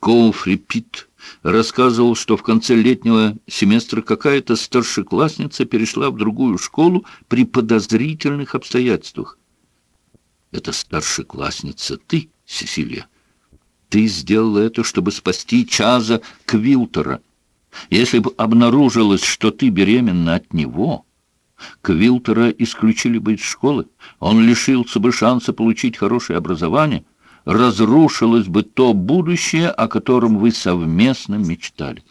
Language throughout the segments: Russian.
Коуфри Питт рассказывал, что в конце летнего семестра какая-то старшеклассница перешла в другую школу при подозрительных обстоятельствах. Это старшеклассница ты, Сесилия. Ты сделала это, чтобы спасти Чаза Квилтера. Если бы обнаружилось, что ты беременна от него, Квилтера исключили бы из школы, он лишился бы шанса получить хорошее образование, разрушилось бы то будущее, о котором вы совместно мечтали.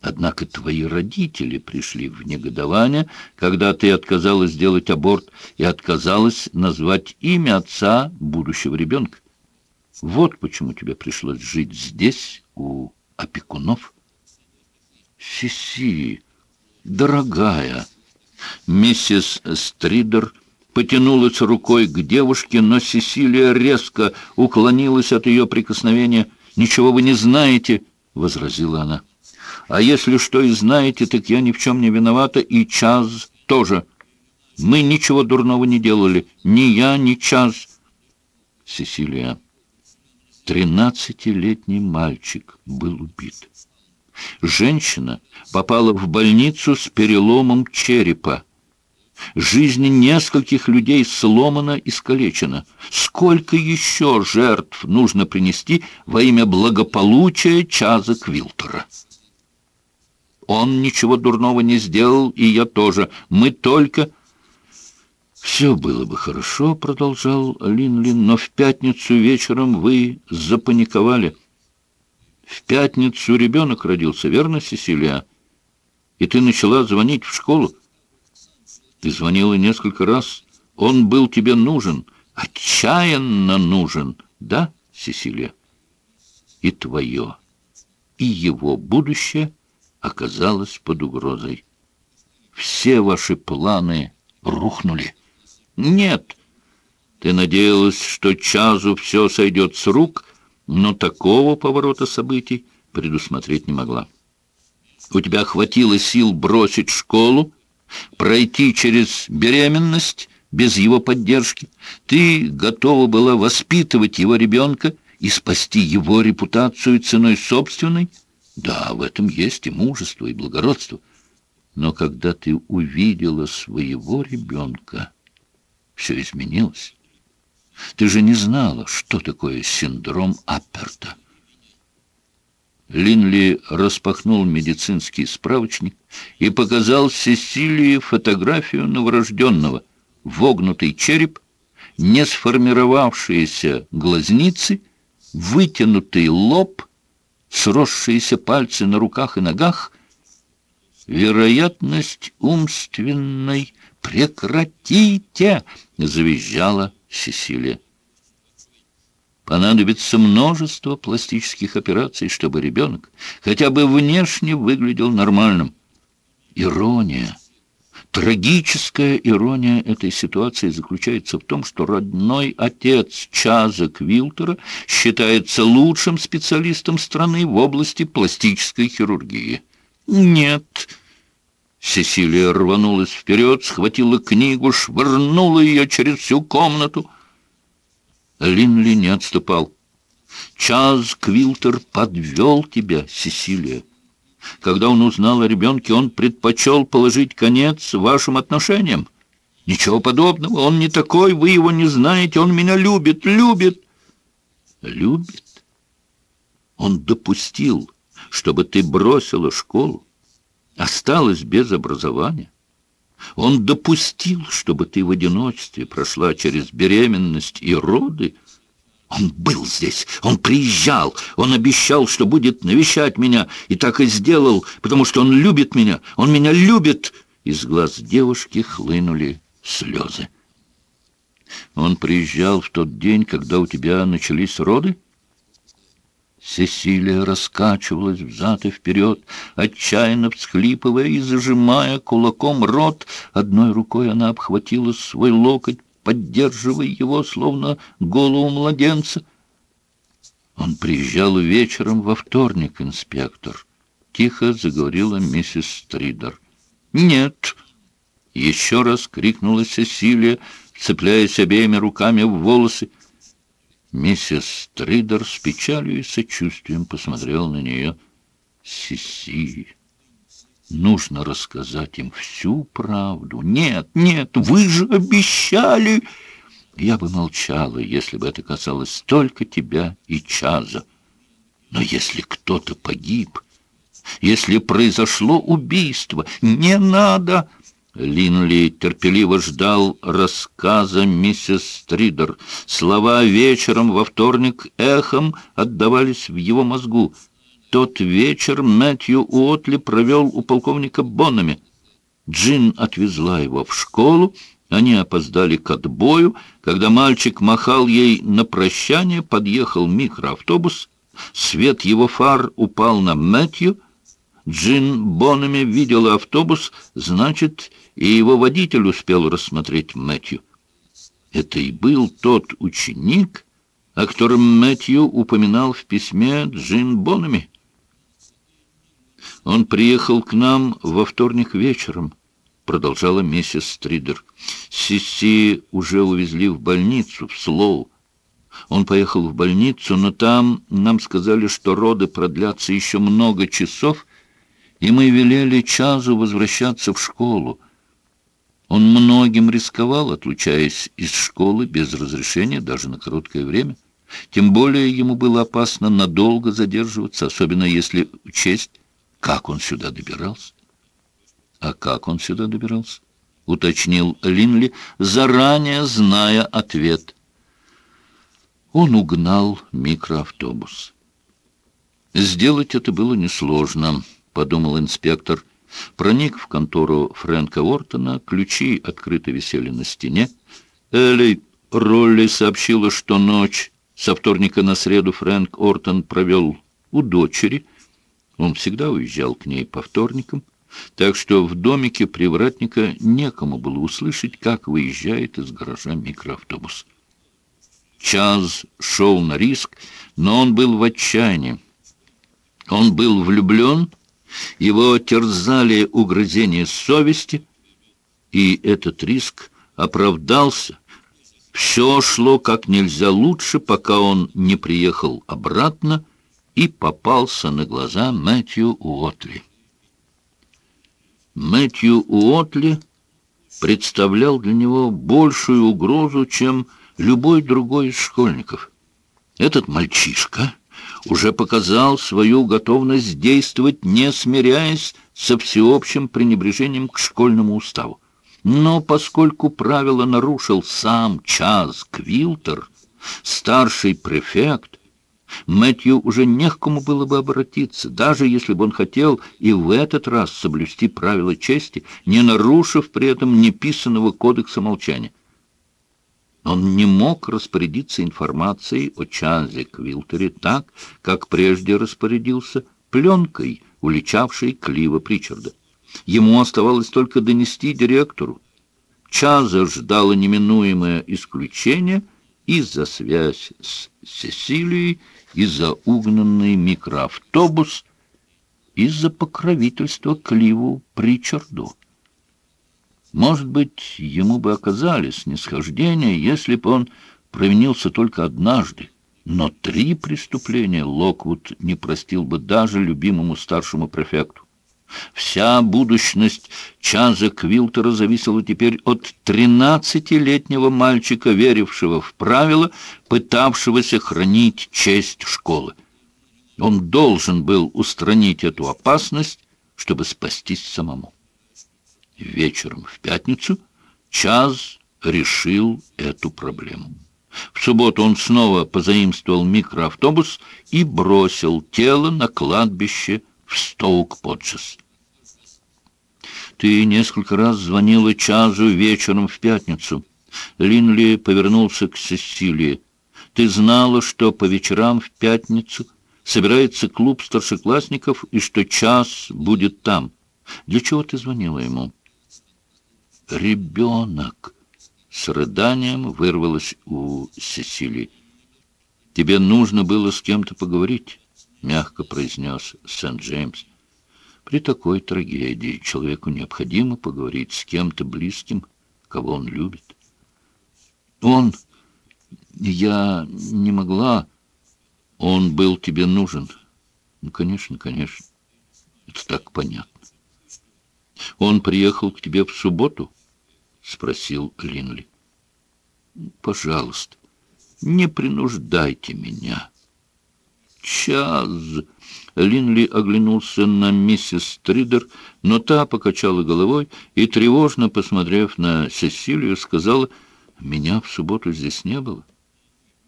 Однако твои родители пришли в негодование, когда ты отказалась сделать аборт и отказалась назвать имя отца будущего ребенка. Вот почему тебе пришлось жить здесь, у опекунов. Сиси, дорогая, миссис Стридер потянулась рукой к девушке, но Сесилия резко уклонилась от ее прикосновения. «Ничего вы не знаете», — возразила она. «А если что и знаете, так я ни в чем не виновата, и Чаз тоже. Мы ничего дурного не делали, ни я, ни Чаз». Сесилия. Тринадцатилетний мальчик был убит. Женщина попала в больницу с переломом черепа. Жизнь нескольких людей сломана и искалечена. Сколько еще жертв нужно принести во имя благополучия Чаза Квилтера? Он ничего дурного не сделал, и я тоже. Мы только... «Все было бы хорошо», — продолжал Линлин, «но в пятницу вечером вы запаниковали». «В пятницу ребенок родился, верно, Сесилия? И ты начала звонить в школу?» Ты звонила несколько раз. Он был тебе нужен, отчаянно нужен, да, Сесилия? И твое, и его будущее оказалось под угрозой. Все ваши планы рухнули. Нет, ты надеялась, что Чазу все сойдет с рук, но такого поворота событий предусмотреть не могла. У тебя хватило сил бросить школу, пройти через беременность без его поддержки. Ты готова была воспитывать его ребенка и спасти его репутацию ценой собственной? Да, в этом есть и мужество, и благородство. Но когда ты увидела своего ребенка, все изменилось. Ты же не знала, что такое синдром Апперта. Линли распахнул медицинский справочник и показал Сесилии фотографию новорожденного. Вогнутый череп, не сформировавшиеся глазницы, вытянутый лоб, сросшиеся пальцы на руках и ногах. «Вероятность умственной прекратите!» — завизжала Сесилия. Понадобится множество пластических операций, чтобы ребенок хотя бы внешне выглядел нормальным. Ирония, трагическая ирония этой ситуации заключается в том, что родной отец Чаза Квилтера считается лучшим специалистом страны в области пластической хирургии. Нет. Сесилия рванулась вперед, схватила книгу, швырнула ее через всю комнату — Линли не отступал. Чаз Квилтер подвел тебя, Сесилия. Когда он узнал о ребенке, он предпочел положить конец вашим отношениям. Ничего подобного, он не такой, вы его не знаете, он меня любит, любит. Любит? Он допустил, чтобы ты бросила школу, осталась без образования. Он допустил, чтобы ты в одиночестве прошла через беременность и роды. Он был здесь, он приезжал, он обещал, что будет навещать меня, и так и сделал, потому что он любит меня, он меня любит. Из глаз девушки хлынули слезы. Он приезжал в тот день, когда у тебя начались роды? Сесилия раскачивалась взад и вперед, отчаянно всхлипывая и зажимая кулаком рот. Одной рукой она обхватила свой локоть, поддерживая его, словно голову младенца. Он приезжал вечером во вторник, инспектор. Тихо заговорила миссис Стридер. «Нет!» — еще раз крикнула Сесилия, цепляясь обеими руками в волосы. Миссис Тридер с печалью и сочувствием посмотрел на нее. Сиси, нужно рассказать им всю правду. Нет, нет, вы же обещали... Я бы молчала, если бы это касалось только тебя и Чаза. Но если кто-то погиб, если произошло убийство, не надо... Линли терпеливо ждал рассказа миссис Стридер. Слова вечером во вторник эхом отдавались в его мозгу. Тот вечер Мэтью Уотли провел у полковника Боннами. Джин отвезла его в школу, они опоздали к отбою. Когда мальчик махал ей на прощание, подъехал микроавтобус. Свет его фар упал на Мэтью. Джин Бонами видела автобус, значит, и его водитель успел рассмотреть Мэтью. Это и был тот ученик, о котором Мэтью упоминал в письме Джин Бонами. Он приехал к нам во вторник вечером, продолжала миссис Стридер. Сиси уже увезли в больницу, в Слоу. Он поехал в больницу, но там нам сказали, что роды продлятся еще много часов, и мы велели Чазу возвращаться в школу. Он многим рисковал, отлучаясь из школы без разрешения даже на короткое время. Тем более ему было опасно надолго задерживаться, особенно если учесть, как он сюда добирался. А как он сюда добирался? Уточнил Линли, заранее зная ответ. Он угнал микроавтобус. Сделать это было несложно, подумал инспектор проник в контору Фрэнка Ортона, ключи открыто висели на стене. Элли Ролли сообщила, что ночь со вторника на среду Фрэнк Ортон провел у дочери. Он всегда уезжал к ней по вторникам, так что в домике привратника некому было услышать, как выезжает из гаража микроавтобус. Чаз шел на риск, но он был в отчаянии. Он был влюблен его терзали угрызения совести, и этот риск оправдался. Все шло как нельзя лучше, пока он не приехал обратно и попался на глаза Мэтью Уотли. Мэтью Уотли представлял для него большую угрозу, чем любой другой из школьников. Этот мальчишка уже показал свою готовность действовать, не смиряясь со всеобщим пренебрежением к школьному уставу. Но поскольку правило нарушил сам Чаз Квилтер, старший префект, Мэтью уже не к кому было бы обратиться, даже если бы он хотел и в этот раз соблюсти правила чести, не нарушив при этом неписанного кодекса молчания. Он не мог распорядиться информацией о Чарльзе Квилтере так, как прежде распорядился пленкой, уличавшей Клива Причарда. Ему оставалось только донести директору. Чаза ждало неминуемое исключение и за связь с Сесилией, и за угнанный микроавтобус, и за покровительство Кливу Причарду. Может быть, ему бы оказали снисхождение, если бы он провинился только однажды. Но три преступления Локвуд не простил бы даже любимому старшему префекту. Вся будущность Чаза Квилтера зависела теперь от тринадцатилетнего мальчика, верившего в правила, пытавшегося хранить честь школы. Он должен был устранить эту опасность, чтобы спастись самому. Вечером в пятницу Чаз решил эту проблему. В субботу он снова позаимствовал микроавтобус и бросил тело на кладбище в Стоук-Поджес. «Ты несколько раз звонила Чазу вечером в пятницу». Линли повернулся к Сесилии. «Ты знала, что по вечерам в пятницу собирается клуб старшеклассников и что Час будет там. Для чего ты звонила ему?» Ребенок!» С рыданием вырвалось у Сесилии. «Тебе нужно было с кем-то поговорить», — мягко произнес Сент-Джеймс. «При такой трагедии человеку необходимо поговорить с кем-то близким, кого он любит». «Он Я не могла. Он был тебе нужен. Ну, конечно, конечно. Это так понятно. Он приехал к тебе в субботу? Спросил Линли. Пожалуйста, не принуждайте меня. Час. Линли оглянулся на миссис Стридер, но та покачала головой и, тревожно посмотрев на Сесилию, сказала, «Меня в субботу здесь не было.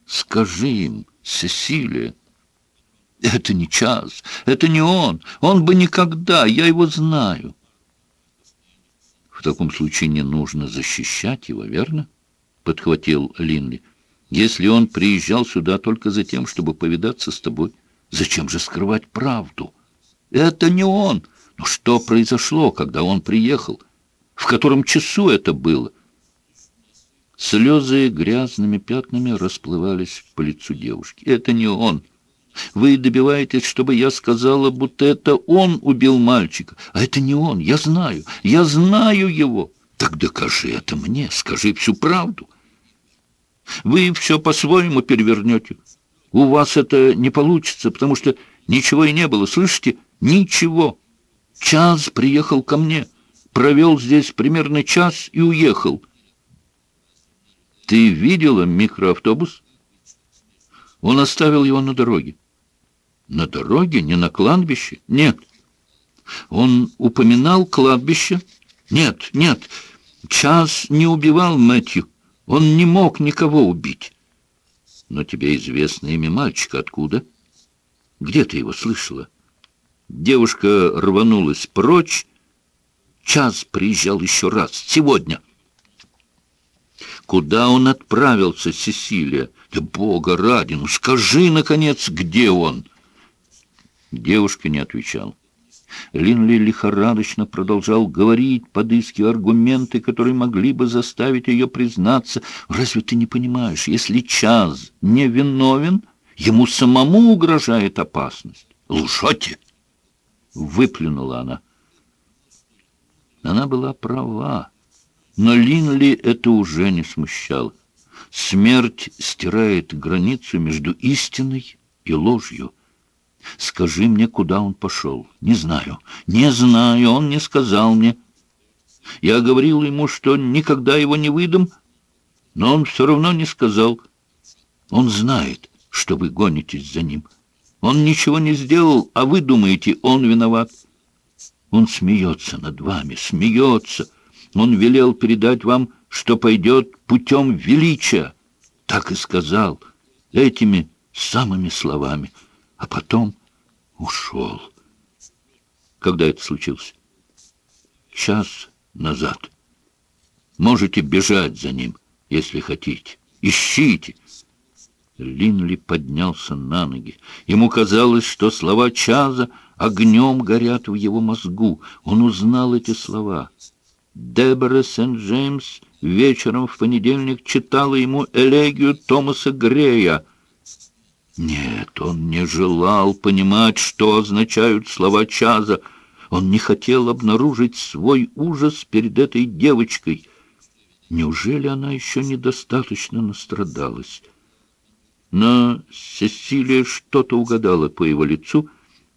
Скажи им, Сесилия». «Это не час, это не он, он бы никогда, я его знаю». «В таком случае не нужно защищать его, верно?» — подхватил Линли. «Если он приезжал сюда только за тем, чтобы повидаться с тобой». Зачем же скрывать правду? Это не он. Но что произошло, когда он приехал? В котором часу это было? Слезы грязными пятнами расплывались по лицу девушки. Это не он. Вы добиваетесь, чтобы я сказала, будто это он убил мальчика. А это не он. Я знаю. Я знаю его. Так докажи это мне. Скажи всю правду. Вы все по-своему перевернете. У вас это не получится, потому что ничего и не было, слышите? Ничего. Час приехал ко мне, провел здесь примерно час и уехал. Ты видела микроавтобус? Он оставил его на дороге. На дороге? Не на кладбище? Нет. Он упоминал кладбище? Нет, нет. Час не убивал Мэтью. Он не мог никого убить. Но тебе известно имя мальчика. Откуда? Где ты его слышала? Девушка рванулась прочь. Час приезжал еще раз. Сегодня. Куда он отправился, Сесилия? Да бога ради, ну скажи, наконец, где он? Девушка не отвечала. Линли лихорадочно продолжал говорить, подыскивая аргументы, которые могли бы заставить ее признаться. «Разве ты не понимаешь, если Чаз не виновен, ему самому угрожает опасность?» «Лжете!» — выплюнула она. Она была права, но Линли это уже не смущало. Смерть стирает границу между истиной и ложью. Скажи мне, куда он пошел. Не знаю, не знаю, он не сказал мне. Я говорил ему, что никогда его не выдам, но он все равно не сказал. Он знает, что вы гонитесь за ним. Он ничего не сделал, а вы думаете, он виноват. Он смеется над вами, смеется. Он велел передать вам, что пойдет путем величия. Так и сказал, этими самыми словами — а потом ушел. Когда это случилось? Час назад. Можете бежать за ним, если хотите. Ищите. Линли поднялся на ноги. Ему казалось, что слова Чаза огнем горят в его мозгу. Он узнал эти слова. Дебора Сент-Джеймс вечером в понедельник читала ему элегию Томаса Грея — нет, он не желал понимать, что означают слова Чаза. Он не хотел обнаружить свой ужас перед этой девочкой. Неужели она еще недостаточно настрадалась? Но Сесилия что-то угадала по его лицу,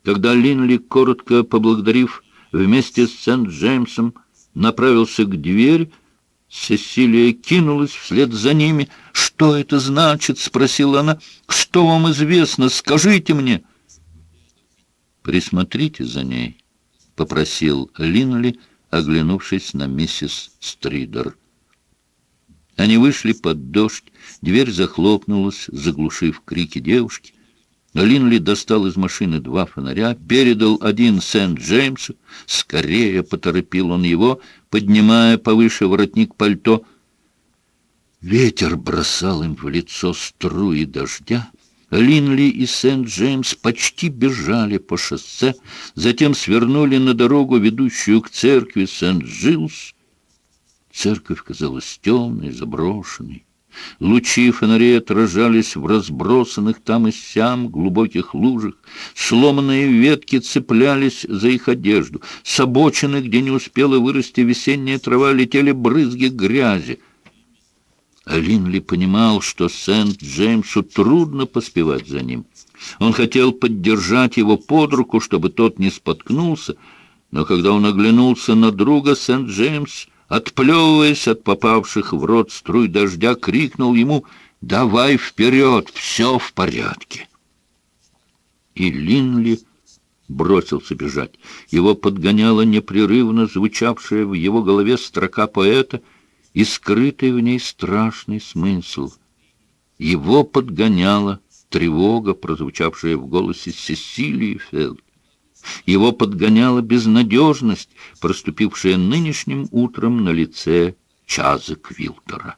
когда Линли, коротко поблагодарив, вместе с Сент-Джеймсом направился к двери, Сесилия кинулась вслед за ними. «Что это значит?» — спросила она. «Что вам известно? Скажите мне!» «Присмотрите за ней», — попросил Линли, оглянувшись на миссис Стридер. Они вышли под дождь, дверь захлопнулась, заглушив крики девушки. Линли достал из машины два фонаря, передал один Сент-Джеймсу. Скорее поторопил он его, поднимая повыше воротник пальто. Ветер бросал им в лицо струи дождя. Линли и Сент-Джеймс почти бежали по шоссе, затем свернули на дорогу, ведущую к церкви Сент-Джилс. Церковь казалась темной, заброшенной. Лучи фонарей отражались в разбросанных там и сям глубоких лужах. Сломанные ветки цеплялись за их одежду. С обочины, где не успела вырасти весенняя трава, летели брызги грязи. Линли понимал, что Сент-Джеймсу трудно поспевать за ним. Он хотел поддержать его под руку, чтобы тот не споткнулся, но когда он оглянулся на друга, Сент-Джеймс, отплевываясь от попавших в рот струй дождя, крикнул ему «Давай вперед, все в порядке!» И Линли бросился бежать. Его подгоняла непрерывно звучавшая в его голове строка поэта и скрытый в ней страшный смысл. Его подгоняла тревога, прозвучавшая в голосе Сесилии Фелд. Его подгоняла безнадежность, проступившая нынешним утром на лице Чаза Квилтера.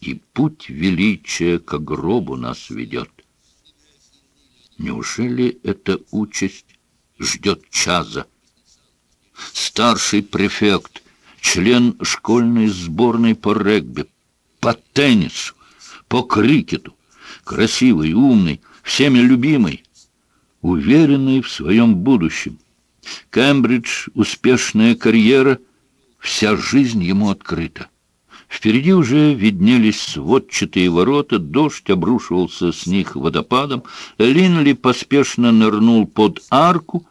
И путь величия к гробу нас ведет. Неужели эта участь ждет Чаза? Старший префект, член школьной сборной по регби, по теннису, по крикету, красивый, умный, всеми любимый, уверенный в своем будущем. Кембридж, успешная карьера, вся жизнь ему открыта. Впереди уже виднелись сводчатые ворота, дождь обрушивался с них водопадом. Линли поспешно нырнул под арку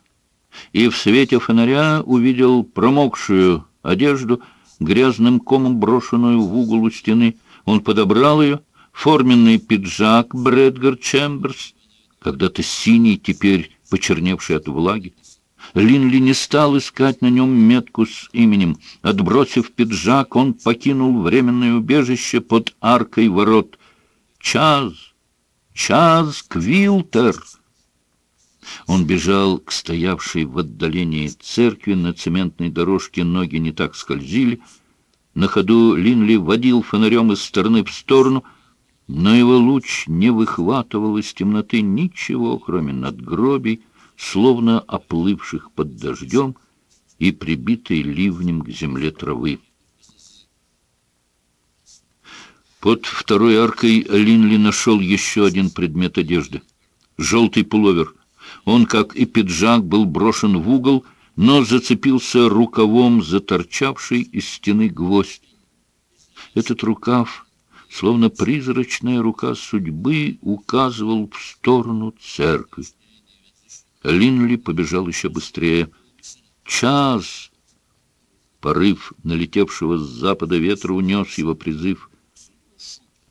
и в свете фонаря увидел промокшую одежду, грязным комом брошенную в угол у стены. Он подобрал ее, форменный пиджак Брэдгар Чемберс, когда-то синий, теперь почерневший от влаги. Линли не стал искать на нем метку с именем. Отбросив пиджак, он покинул временное убежище под аркой ворот. «Час! Час, Квилтер!» Он бежал к стоявшей в отдалении церкви, на цементной дорожке ноги не так скользили. На ходу Линли водил фонарем из стороны в сторону, но его луч не выхватывал из темноты ничего, кроме надгробий, словно оплывших под дождем и прибитой ливнем к земле травы. Под второй аркой Линли нашел еще один предмет одежды. Желтый пуловер. Он, как и пиджак, был брошен в угол, но зацепился рукавом за торчавший из стены гвоздь. Этот рукав, словно призрачная рука судьбы, указывал в сторону церкви. Линли побежал еще быстрее. «Час!» Порыв налетевшего с запада ветра унес его призыв.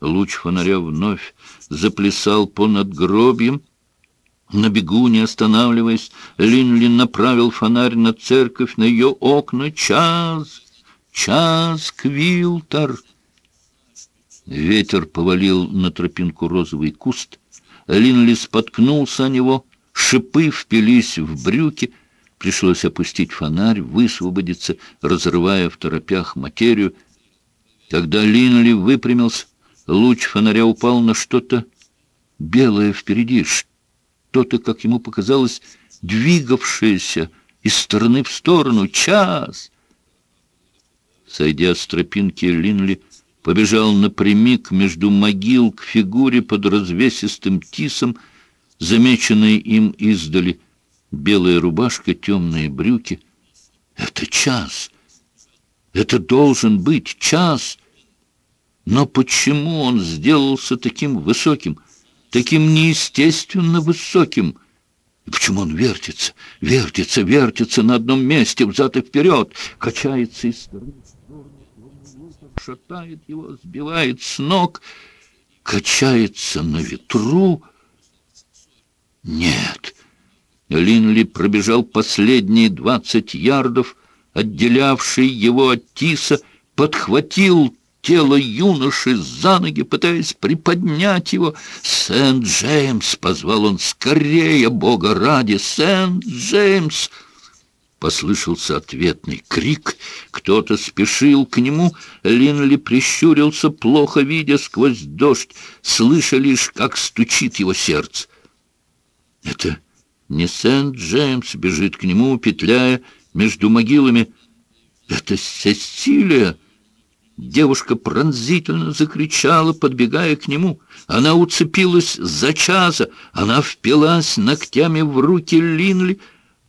Луч фонаря вновь заплясал по надгробьям. На бегу, не останавливаясь, Линли направил фонарь на церковь, на ее окна. «Час! Час, Квилтер!» Ветер повалил на тропинку розовый куст. Линли споткнулся о него — Шипы впились в брюки, пришлось опустить фонарь, высвободиться, разрывая в торопях материю. Когда Линли выпрямился, луч фонаря упал на что-то белое впереди, что-то, как ему показалось, двигавшееся из стороны в сторону. Час! Сойдя с тропинки, Линли побежал напрямик между могил к фигуре под развесистым тисом, замеченные им издали, белая рубашка, темные брюки. Это час. Это должен быть час. Но почему он сделался таким высоким, таким неестественно высоким? И почему он вертится, вертится, вертится на одном месте, взад и вперед, качается из стороны шатает его, сбивает с ног, качается на ветру, нет. Линли пробежал последние двадцать ярдов, отделявший его от Тиса, подхватил тело юноши за ноги, пытаясь приподнять его. «Сент-Джеймс!» — позвал он. «Скорее, Бога ради! Сент-Джеймс!» Послышался ответный крик. Кто-то спешил к нему. Линли прищурился, плохо видя сквозь дождь, слыша лишь, как стучит его сердце. Это не Сент-Джеймс бежит к нему, петляя между могилами. Это Сесилия. Девушка пронзительно закричала, подбегая к нему. Она уцепилась за часа, она впилась ногтями в руки Линли,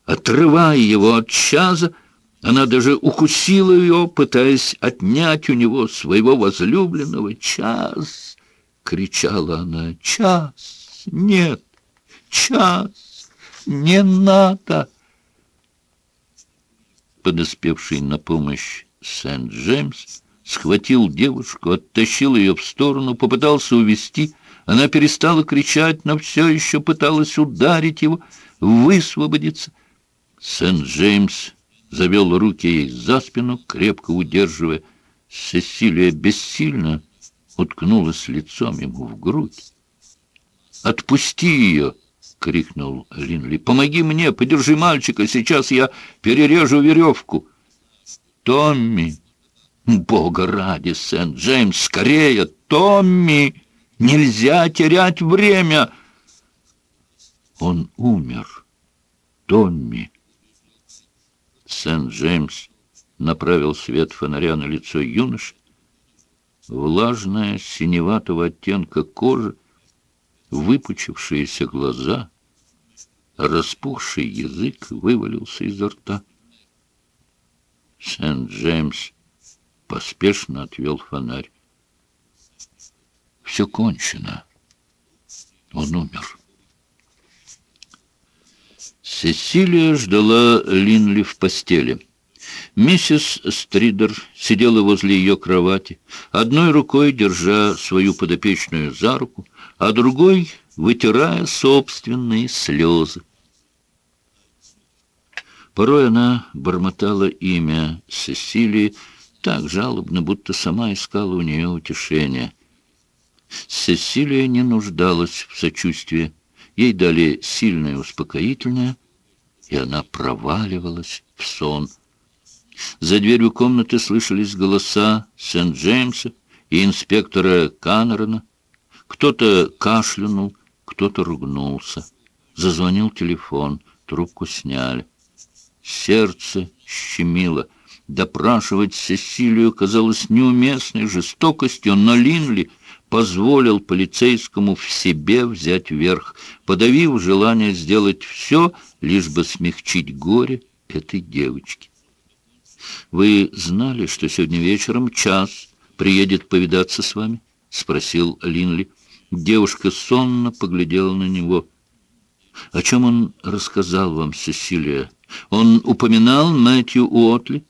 отрывая его от чаза, Она даже укусила ее, пытаясь отнять у него своего возлюбленного. «Час!» — кричала она. «Час! Нет! Час! Не надо!» Подоспевший на помощь Сент-Джеймс схватил девушку, оттащил ее в сторону, попытался увести. Она перестала кричать, но все еще пыталась ударить его, высвободиться. Сент-Джеймс завел руки ей за спину, крепко удерживая. Сесилия бессильно уткнулась лицом ему в грудь. «Отпусти ее!» — крикнул Линли. «Помоги мне, подержи мальчика, сейчас я перережу веревку!» «Томми! Бога ради, Сент-Джеймс, скорее! Томми! Нельзя терять время!» Он умер. Томми. Сент-Джеймс направил свет фонаря на лицо юноши. Влажная, синеватого оттенка кожи, выпучившиеся глаза, распухший язык вывалился изо рта. Сент-Джеймс поспешно отвел фонарь. Все кончено. Он умер. Сесилия ждала Линли в постели. Миссис Стридер сидела возле ее кровати, одной рукой держа свою подопечную за руку, а другой вытирая собственные слезы. Порой она бормотала имя Сесилии так жалобно, будто сама искала у нее утешения. Сесилия не нуждалась в сочувствии. Ей дали сильное успокоительное, и она проваливалась в сон. За дверью комнаты слышались голоса Сент-Джеймса и инспектора Каннерона. Кто-то кашлянул, кто-то ругнулся. Зазвонил телефон, трубку сняли. Сердце щемило. Допрашивать Сесилию казалось неуместной жестокостью, но Линли позволил полицейскому в себе взять верх, подавив желание сделать все, лишь бы смягчить горе этой девочки. «Вы знали, что сегодня вечером час приедет повидаться с вами?» — спросил Линли. Девушка сонно поглядела на него. «О чем он рассказал вам, Сесилия? Он упоминал Мэтью Уотли?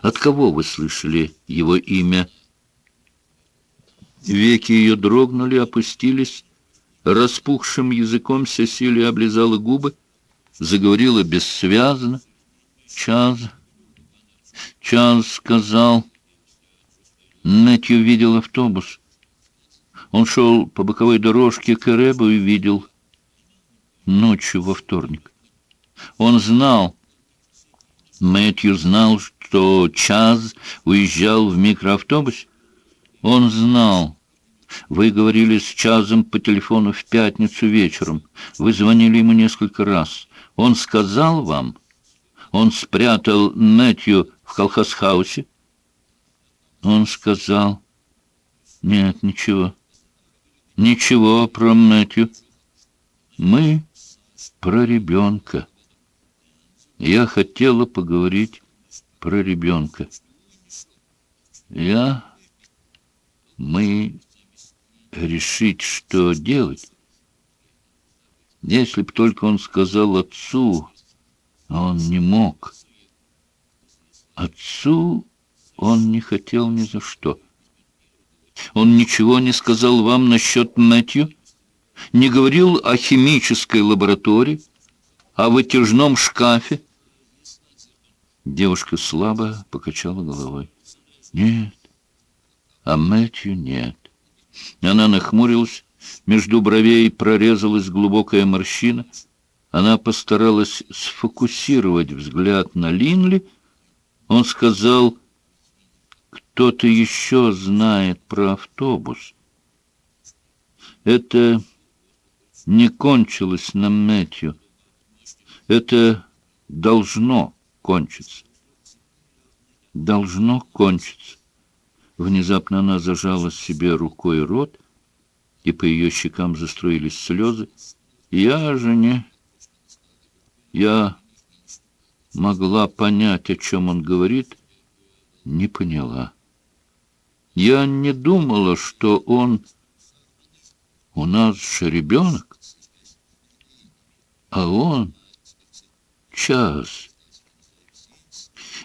От кого вы слышали его имя?» Веки ее дрогнули, опустились. Распухшим языком Сесилия облизала губы, заговорила бессвязно. «Час, час сказал...» Нэтью видел автобус. Он шел по боковой дорожке к Эребу и видел ночью во вторник. Он знал, Мэтью знал, что Чаз уезжал в микроавтобусе. Он знал. Вы говорили с Чазом по телефону в пятницу вечером. Вы звонили ему несколько раз. Он сказал вам? Он спрятал Мэтью в колхозхаусе? Он сказал... Нет, ничего. Ничего про Мэтью. Мы про ребенка. Я хотела поговорить про ребенка. Я мы решить, что делать. Если б только он сказал отцу, а он не мог. Отцу он не хотел ни за что. Он ничего не сказал вам насчет Мэтью? Не говорил о химической лаборатории, о вытяжном шкафе? Девушка слабо покачала головой. Нет, а Мэтью нет. Она нахмурилась, между бровей прорезалась глубокая морщина. Она постаралась сфокусировать взгляд на Линли. Он сказал, кто-то еще знает про автобус. Это не кончилось на Мэтью. Это должно кончиться. Должно кончиться. Внезапно она зажала себе рукой рот, и по ее щекам застроились слезы. «Я же не... Я могла понять, о чем он говорит, не поняла. Я не думала, что он... У нас же ребенок. А он... Час.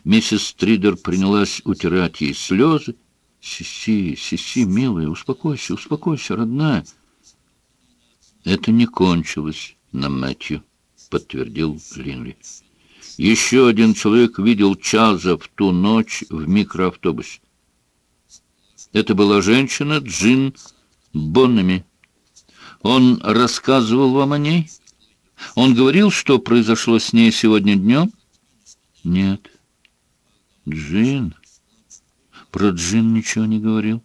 Миссис Стридер принялась утирать ей слезы. «Сиси, Сиси, милая, успокойся, успокойся, родная». «Это не кончилось на Мэтью», — подтвердил Линли. «Еще один человек видел Чаза в ту ночь в микроавтобусе. Это была женщина Джин Боннами. Он рассказывал вам о ней? Он говорил, что произошло с ней сегодня днем? Нет. Джин? Про Джин ничего не говорил.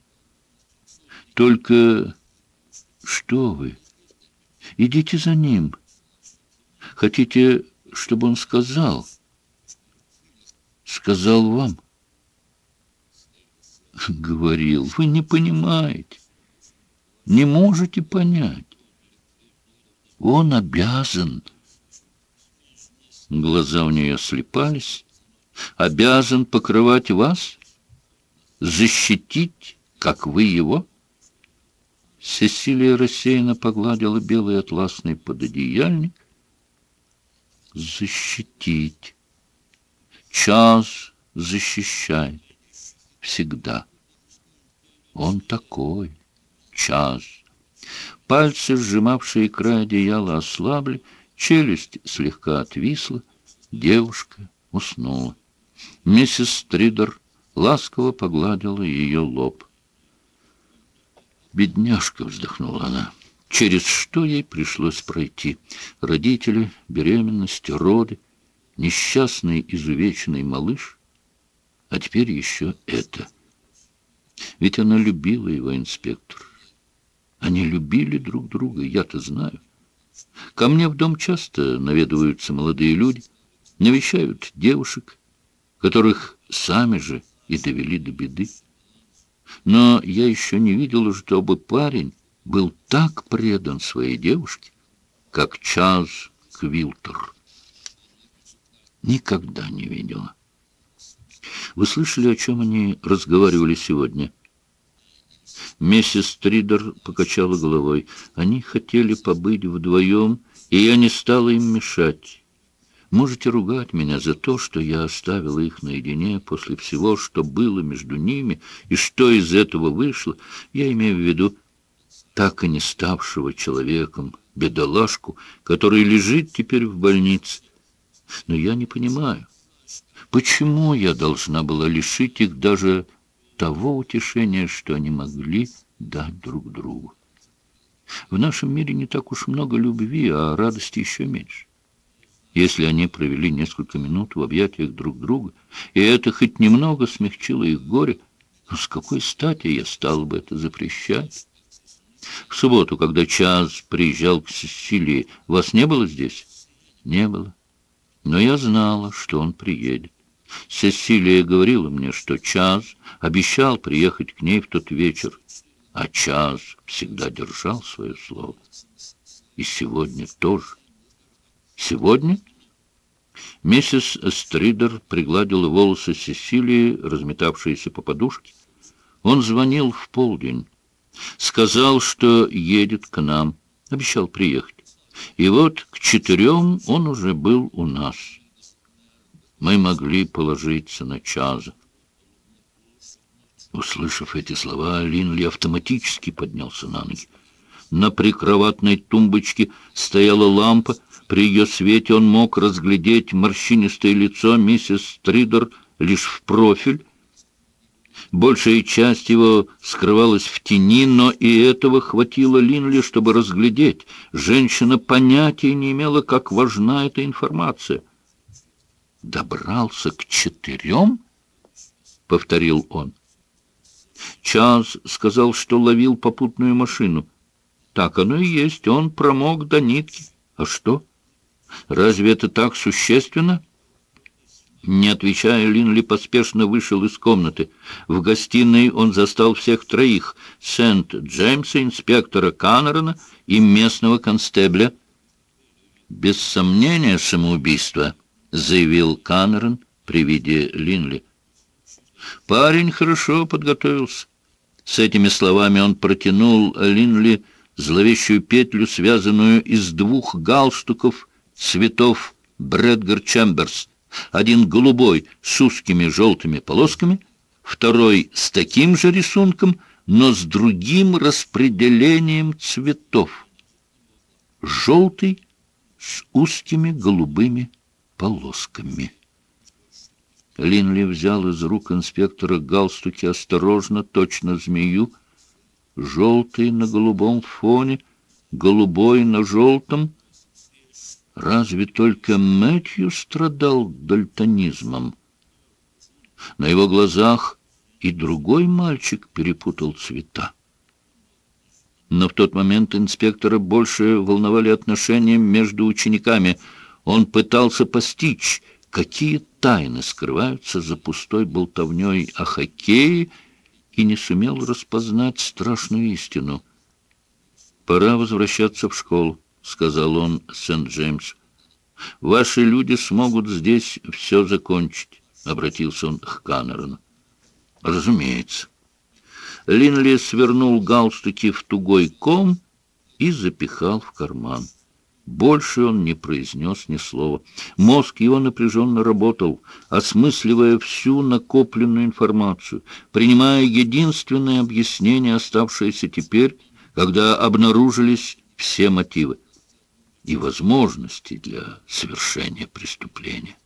Только... Что вы? Идите за ним. Хотите, чтобы он сказал? Сказал вам? Говорил, вы не понимаете, не можете понять. Он обязан. Глаза у нее слепались. Обязан покрывать вас? Защитить, как вы его? Сесилия рассеянно погладила белый атласный пододеяльник. Защитить. Час защищает. Всегда. Он такой. Час. Пальцы, сжимавшие край одеяла, ослабли, челюсть слегка отвисла, девушка уснула. Миссис Стридер ласково погладила ее лоб. «Бедняжка!» — вздохнула она. «Через что ей пришлось пройти? Родители, беременность, роды, несчастный изувеченный малыш, а теперь еще это. Ведь она любила его, инспектор. Они любили друг друга, я-то знаю. Ко мне в дом часто наведываются молодые люди, навещают девушек, которых сами же и довели до беды. Но я еще не видела, чтобы парень был так предан своей девушке, как Чарльз Квилтер. Никогда не видела. Вы слышали, о чем они разговаривали сегодня?» Миссис Тридер покачала головой. Они хотели побыть вдвоем, и я не стала им мешать. Можете ругать меня за то, что я оставила их наедине после всего, что было между ними, и что из этого вышло. Я имею в виду так и не ставшего человеком, бедолашку, который лежит теперь в больнице. Но я не понимаю, почему я должна была лишить их даже того утешения, что они могли дать друг другу. В нашем мире не так уж много любви, а радости еще меньше. Если они провели несколько минут в объятиях друг друга, и это хоть немного смягчило их горе, ну с какой стати я стал бы это запрещать? В субботу, когда Чаз приезжал к Сесилии, вас не было здесь? Не было. Но я знала, что он приедет. Сесилия говорила мне, что Чаз обещал приехать к ней в тот вечер, а Чаз всегда держал свое слово. И сегодня тоже. Сегодня? Миссис Стридер пригладила волосы Сесилии, разметавшиеся по подушке. Он звонил в полдень. Сказал, что едет к нам. Обещал приехать. И вот к четырем он уже был у нас мы могли положиться на Чаза. Услышав эти слова, Линли автоматически поднялся на ноги. На прикроватной тумбочке стояла лампа. При ее свете он мог разглядеть морщинистое лицо миссис Стридер лишь в профиль. Большая часть его скрывалась в тени, но и этого хватило Линли, чтобы разглядеть. Женщина понятия не имела, как важна эта информация — добрался к четырем?» — повторил он. Час сказал, что ловил попутную машину. Так оно и есть, он промок до нитки. А что? Разве это так существенно? Не отвечая, Линли поспешно вышел из комнаты. В гостиной он застал всех троих — Сент-Джеймса, инспектора Каннерона и местного констебля. Без сомнения, самоубийство — заявил Каннерон при виде Линли. Парень хорошо подготовился. С этими словами он протянул Линли зловещую петлю, связанную из двух галстуков цветов Брэдгар Чемберс. Один голубой с узкими желтыми полосками, второй с таким же рисунком, но с другим распределением цветов. Желтый с узкими голубыми полосками. Линли взял из рук инспектора галстуки осторожно, точно змею, желтый на голубом фоне, голубой на желтом. Разве только Мэтью страдал дальтонизмом? На его глазах и другой мальчик перепутал цвета. Но в тот момент инспектора больше волновали отношения между учениками. Он пытался постичь, какие тайны скрываются за пустой болтовней о хоккее, и не сумел распознать страшную истину. «Пора возвращаться в школу», — сказал он Сент-Джеймс. «Ваши люди смогут здесь все закончить», — обратился он к Каннерону. «Разумеется». Линли свернул галстуки в тугой ком и запихал в карман. Больше он не произнес ни слова. Мозг его напряженно работал, осмысливая всю накопленную информацию, принимая единственное объяснение, оставшееся теперь, когда обнаружились все мотивы и возможности для совершения преступления.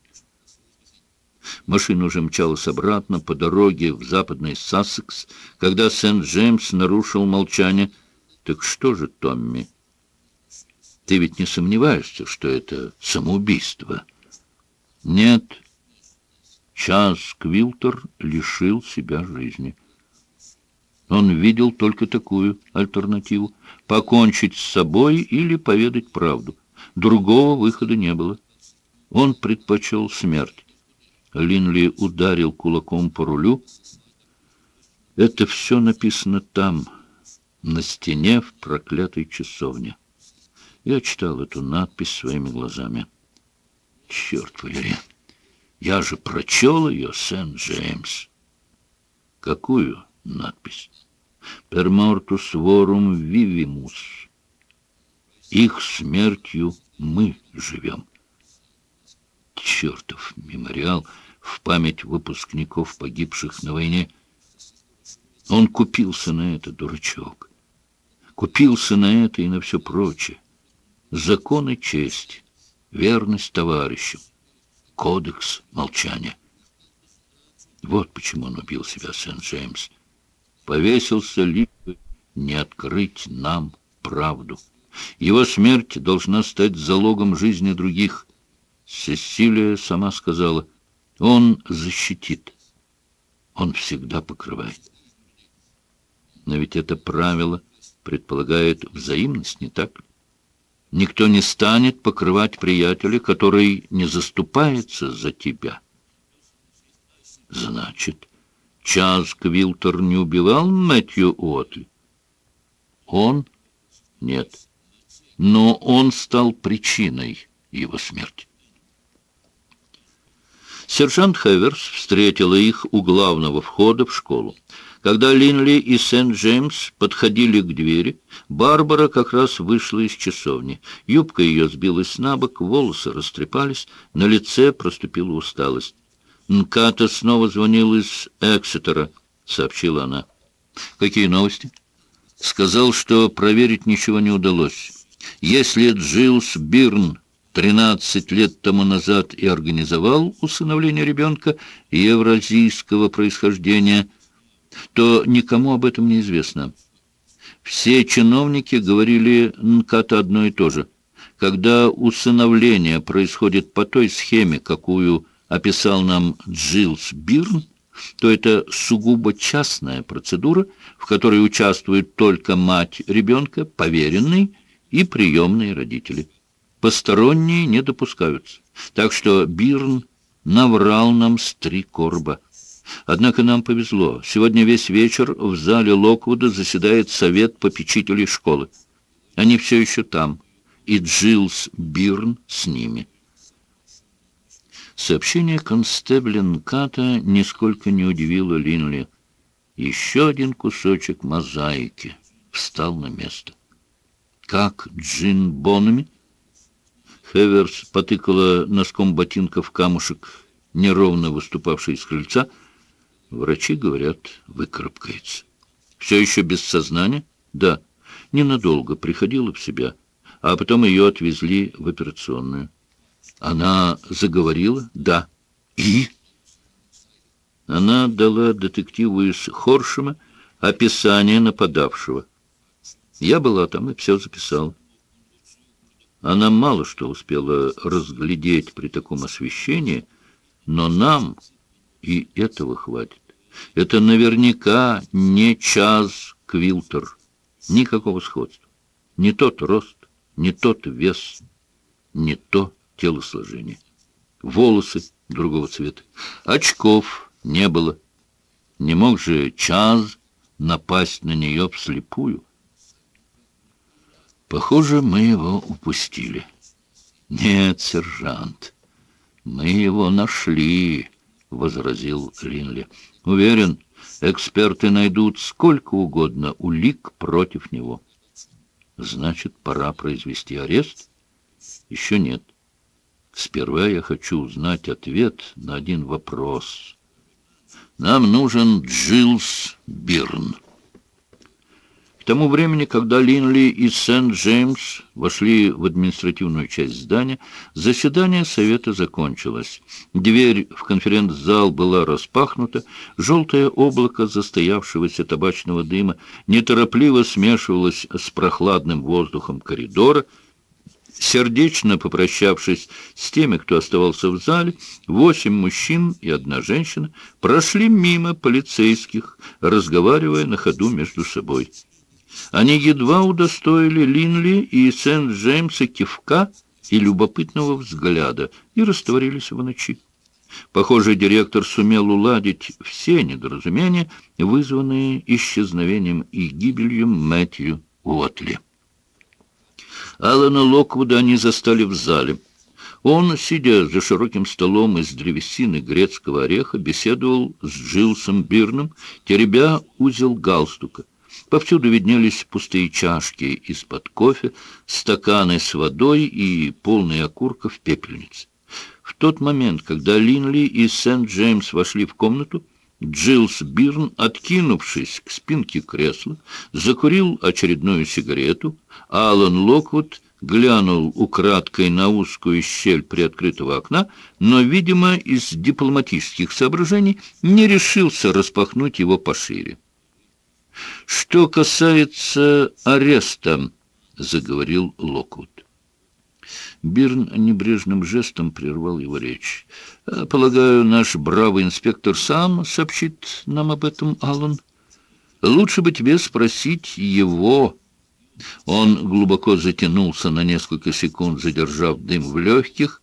Машина уже мчалась обратно по дороге в западный Сассекс, когда Сент-Джеймс нарушил молчание. «Так что же, Томми?» Ты ведь не сомневаешься, что это самоубийство? Нет. Час Квилтер лишил себя жизни. Он видел только такую альтернативу — покончить с собой или поведать правду. Другого выхода не было. Он предпочел смерть. Линли ударил кулаком по рулю. Это все написано там, на стене в проклятой часовне. Я читал эту надпись своими глазами. Черт побери, я же прочел ее, Сент-Джеймс. Какую надпись? Пермортус ворум вивимус. Их смертью мы живем. Чертов мемориал в память выпускников, погибших на войне. Он купился на это, дурачок. Купился на это и на все прочее закон и честь, верность товарищу, кодекс молчания. Вот почему он убил себя, Сент-Джеймс. Повесился лишь не открыть нам правду. Его смерть должна стать залогом жизни других. Сесилия сама сказала, он защитит, он всегда покрывает. Но ведь это правило предполагает взаимность, не так ли? Никто не станет покрывать приятеля, который не заступается за тебя. Значит, Чаз Квилтер не убивал Мэтью Уотли? Он? Нет. Но он стал причиной его смерти. Сержант Хеверс встретила их у главного входа в школу. Когда Линли и Сент-Джеймс подходили к двери, Барбара как раз вышла из часовни. Юбка ее сбилась на бок, волосы растрепались, на лице проступила усталость. «Нката снова звонил из Эксетера», — сообщила она. «Какие новости?» «Сказал, что проверить ничего не удалось. Если Джилс Бирн 13 лет тому назад и организовал усыновление ребенка евразийского происхождения, то никому об этом не известно. Все чиновники говорили НКАТа одно и то же. Когда усыновление происходит по той схеме, какую описал нам Джилс Бирн, то это сугубо частная процедура, в которой участвуют только мать ребенка, поверенный и приемные родители. Посторонние не допускаются. Так что Бирн наврал нам с три корба. Однако нам повезло. Сегодня весь вечер в зале Локвуда заседает совет попечителей школы. Они все еще там, и Джилс Бирн с ними. Сообщение констебля Нката нисколько не удивило Линли. Еще один кусочек мозаики встал на место. Как Джин Бонами? Хеверс потыкала носком ботинка в камушек, неровно выступавший из крыльца. Врачи говорят, выкарабкается. Все еще без сознания? Да, ненадолго приходила в себя, а потом ее отвезли в операционную. Она заговорила? Да. И? Она дала детективу из Хоршема описание нападавшего. Я была там и все записала. Она мало что успела разглядеть при таком освещении, но нам и этого хватит. Это наверняка не Чаз Квилтер. Никакого сходства. Не тот рост, не тот вес, не то телосложение. Волосы другого цвета. Очков не было. Не мог же Чаз напасть на нее вслепую. Похоже, мы его упустили. Нет, сержант, мы его нашли, — возразил Линли. Уверен, эксперты найдут сколько угодно улик против него. Значит, пора произвести арест? Еще нет. Сперва я хочу узнать ответ на один вопрос. Нам нужен Джилс Бирн тому времени, когда Линли и Сент-Джеймс вошли в административную часть здания, заседание совета закончилось. Дверь в конференц-зал была распахнута, желтое облако застоявшегося табачного дыма неторопливо смешивалось с прохладным воздухом коридора, Сердечно попрощавшись с теми, кто оставался в зале, восемь мужчин и одна женщина прошли мимо полицейских, разговаривая на ходу между собой. Они едва удостоили Линли и Сент-Джеймса кивка и любопытного взгляда и растворились в ночи. Похоже, директор сумел уладить все недоразумения, вызванные исчезновением и гибелью Мэтью Уотли. Алана Локвуда они застали в зале. Он, сидя за широким столом из древесины грецкого ореха, беседовал с Джилсом Бирном, теребя узел галстука. Повсюду виднелись пустые чашки из-под кофе, стаканы с водой и полные окурков пепельниц. В тот момент, когда Линли и Сент-Джеймс вошли в комнату, Джилс Бирн, откинувшись к спинке кресла, закурил очередную сигарету, Алан Локвуд глянул украдкой на узкую щель приоткрытого окна, но, видимо, из дипломатических соображений не решился распахнуть его пошире. «Что касается ареста», — заговорил Локвуд. Бирн небрежным жестом прервал его речь. «Э, «Полагаю, наш бравый инспектор сам сообщит нам об этом, Аллан. Лучше бы тебе спросить его». Он глубоко затянулся на несколько секунд, задержав дым в легких,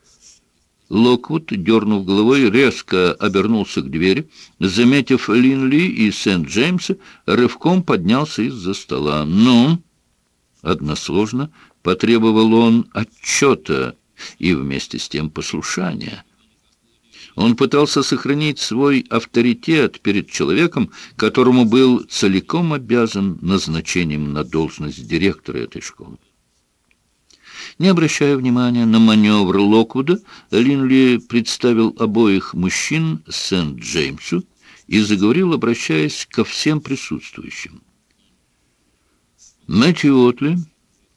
Локвуд, дернув головой, резко обернулся к двери. Заметив Линли и Сент-Джеймса, рывком поднялся из-за стола. «Ну?» Односложно потребовал он отчета и вместе с тем послушания. Он пытался сохранить свой авторитет перед человеком, которому был целиком обязан назначением на должность директора этой школы. Не обращая внимания на маневр Локвуда, Линли представил обоих мужчин Сент-Джеймсу и заговорил, обращаясь ко всем присутствующим. Мэтью Отли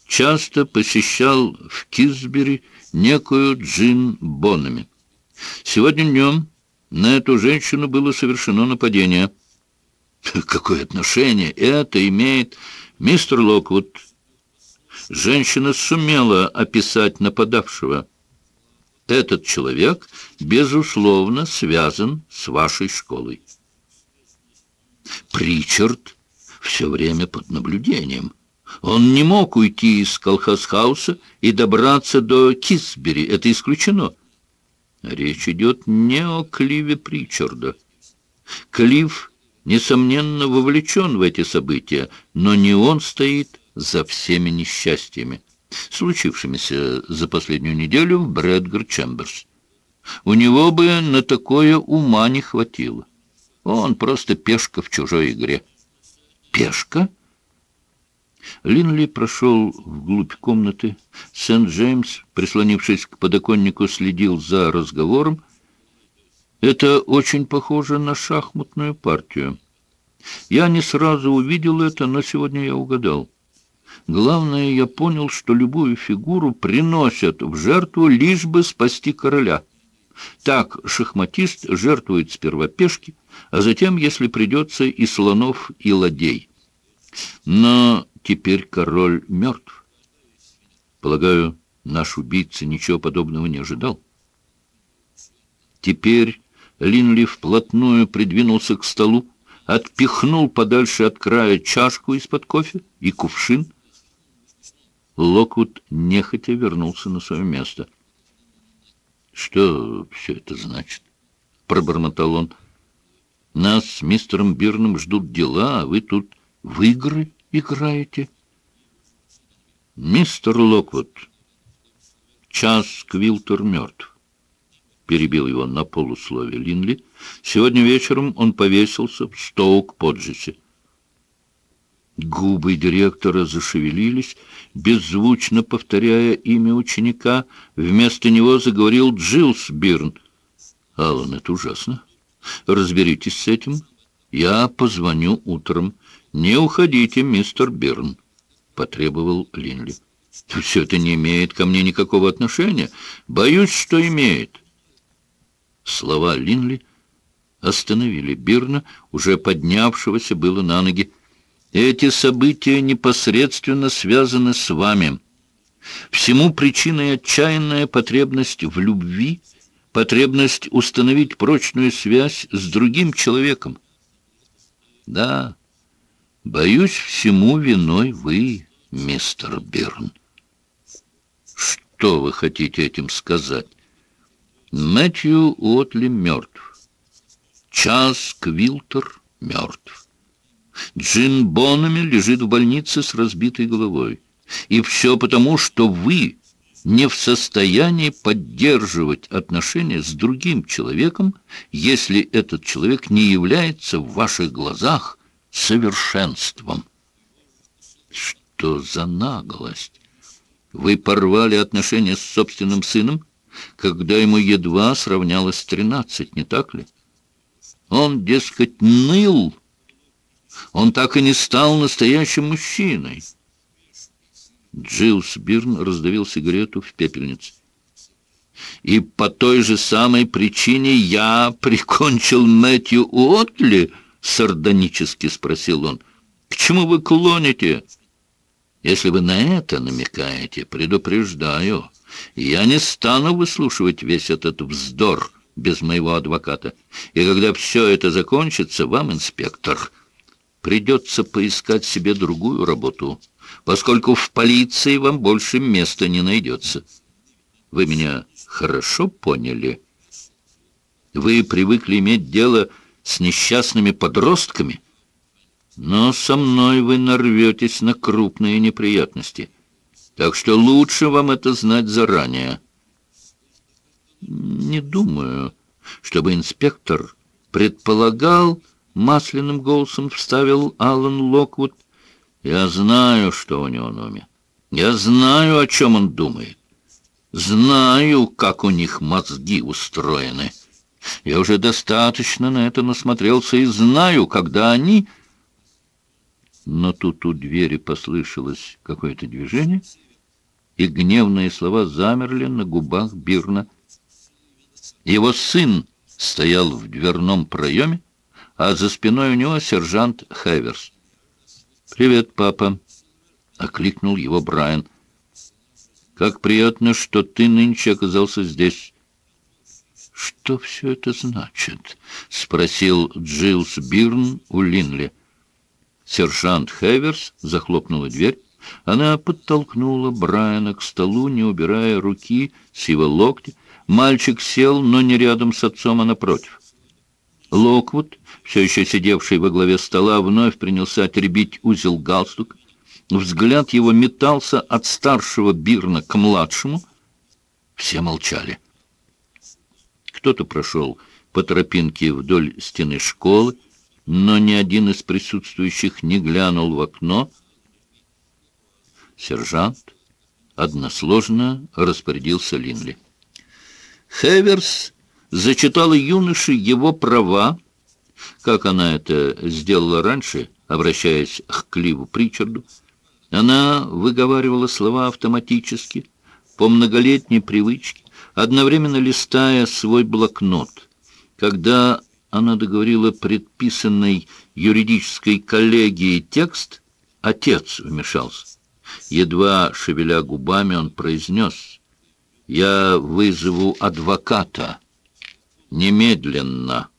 часто посещал в Кисбери некую Джин Бонами. Сегодня днем на эту женщину было совершено нападение. Какое отношение это имеет мистер Локвуд? женщина сумела описать нападавшего. Этот человек, безусловно, связан с вашей школой. Причард все время под наблюдением. Он не мог уйти из колхозхауса и добраться до Кисбери. Это исключено. Речь идет не о Кливе Причарда. Клив, несомненно, вовлечен в эти события, но не он стоит за всеми несчастьями, случившимися за последнюю неделю в Брэдгар Чемберс. У него бы на такое ума не хватило. Он просто пешка в чужой игре. Пешка? Линли прошел вглубь комнаты. Сент-Джеймс, прислонившись к подоконнику, следил за разговором. Это очень похоже на шахматную партию. Я не сразу увидел это, но сегодня я угадал. Главное, я понял, что любую фигуру приносят в жертву, лишь бы спасти короля. Так шахматист жертвует сперва пешки, а затем, если придется, и слонов, и ладей. Но теперь король мертв. Полагаю, наш убийца ничего подобного не ожидал. Теперь Линли вплотную придвинулся к столу, отпихнул подальше от края чашку из-под кофе и кувшин. Локвуд нехотя вернулся на свое место. «Что все это значит?» — пробормотал он. «Нас с мистером Бирном ждут дела, а вы тут в игры играете?» «Мистер Локвуд, час Квилтер мертв», — перебил его на полусловие Линли. «Сегодня вечером он повесился в Стоук-Поджесе». Губы директора зашевелились, беззвучно повторяя имя ученика. Вместо него заговорил Джилс Бирн. «Аллан, это ужасно. Разберитесь с этим. Я позвоню утром. Не уходите, мистер Бирн», — потребовал Линли. «Все это не имеет ко мне никакого отношения. Боюсь, что имеет». Слова Линли остановили Бирна, уже поднявшегося было на ноги. Эти события непосредственно связаны с вами. Всему причиной отчаянная потребность в любви, потребность установить прочную связь с другим человеком. Да, боюсь, всему виной вы, мистер Бирн. Что вы хотите этим сказать? Мэтью Уотли мертв. Час Квилтер мертв. Джин Бонами лежит в больнице с разбитой головой. И все потому, что вы не в состоянии поддерживать отношения с другим человеком, если этот человек не является в ваших глазах совершенством. Что за наглость? Вы порвали отношения с собственным сыном, когда ему едва сравнялось тринадцать, не так ли? Он, дескать, ныл, он так и не стал настоящим мужчиной. Джилс Бирн раздавил сигарету в пепельнице. «И по той же самой причине я прикончил Мэтью Уотли?» — сардонически спросил он. «К чему вы клоните?» «Если вы на это намекаете, предупреждаю, я не стану выслушивать весь этот вздор без моего адвоката. И когда все это закончится, вам, инспектор, придется поискать себе другую работу, поскольку в полиции вам больше места не найдется. Вы меня хорошо поняли? Вы привыкли иметь дело с несчастными подростками, но со мной вы нарветесь на крупные неприятности. Так что лучше вам это знать заранее. Не думаю, чтобы инспектор предполагал, масляным голосом вставил Аллан Локвуд. «Я знаю, что у него на уме. Я знаю, о чем он думает. Знаю, как у них мозги устроены. Я уже достаточно на это насмотрелся и знаю, когда они...» Но тут у двери послышалось какое-то движение, и гневные слова замерли на губах Бирна. Его сын стоял в дверном проеме, а за спиной у него сержант Хэверс. «Привет, папа!» — окликнул его Брайан. «Как приятно, что ты нынче оказался здесь». «Что все это значит?» — спросил Джилс Бирн у Линли. Сержант Хэверс захлопнула дверь. Она подтолкнула Брайана к столу, не убирая руки с его локтя. Мальчик сел, но не рядом с отцом, а напротив. Локвуд, все еще сидевший во главе стола, вновь принялся теребить узел галстук. Взгляд его метался от старшего Бирна к младшему. Все молчали. Кто-то прошел по тропинке вдоль стены школы, но ни один из присутствующих не глянул в окно. Сержант односложно распорядился Линли. Хеверс зачитала юноше его права, как она это сделала раньше, обращаясь к Кливу Причарду. Она выговаривала слова автоматически, по многолетней привычке, одновременно листая свой блокнот. Когда она договорила предписанной юридической коллегии текст, отец вмешался. Едва шевеля губами, он произнес, «Я вызову адвоката. Немедленно».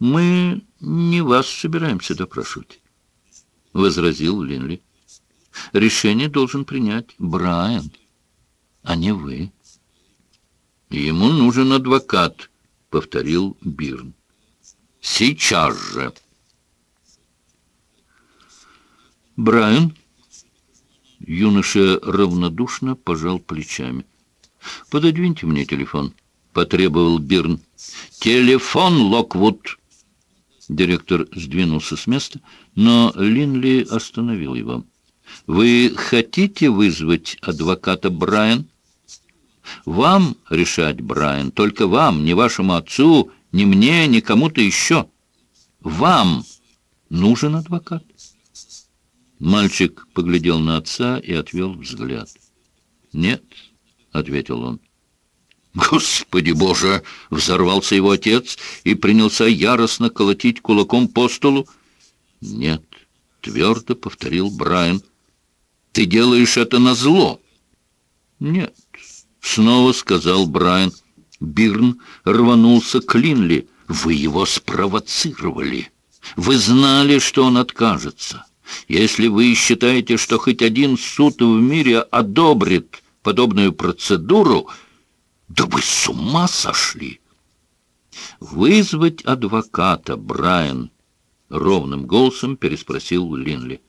«Мы не вас собираемся допрашивать», — возразил Линли. «Решение должен принять Брайан, а не вы». «Ему нужен адвокат», — повторил Бирн. «Сейчас же». «Брайан?» Юноша равнодушно пожал плечами. «Пододвиньте мне телефон», — потребовал Бирн. «Телефон, Локвуд!» Директор сдвинулся с места, но Линли остановил его. «Вы хотите вызвать адвоката Брайан?» «Вам решать, Брайан, только вам, не вашему отцу, ни мне, ни кому-то еще. Вам нужен адвокат». Мальчик поглядел на отца и отвел взгляд. «Нет», — ответил он. «Господи Боже!» — взорвался его отец и принялся яростно колотить кулаком по столу. «Нет», — твердо повторил Брайан. «Ты делаешь это на зло». «Нет», — снова сказал Брайан. Бирн рванулся к Линли. «Вы его спровоцировали. Вы знали, что он откажется. Если вы считаете, что хоть один суд в мире одобрит подобную процедуру, да вы с ума сошли! Вызвать адвоката, Брайан, ровным голосом переспросил Линли.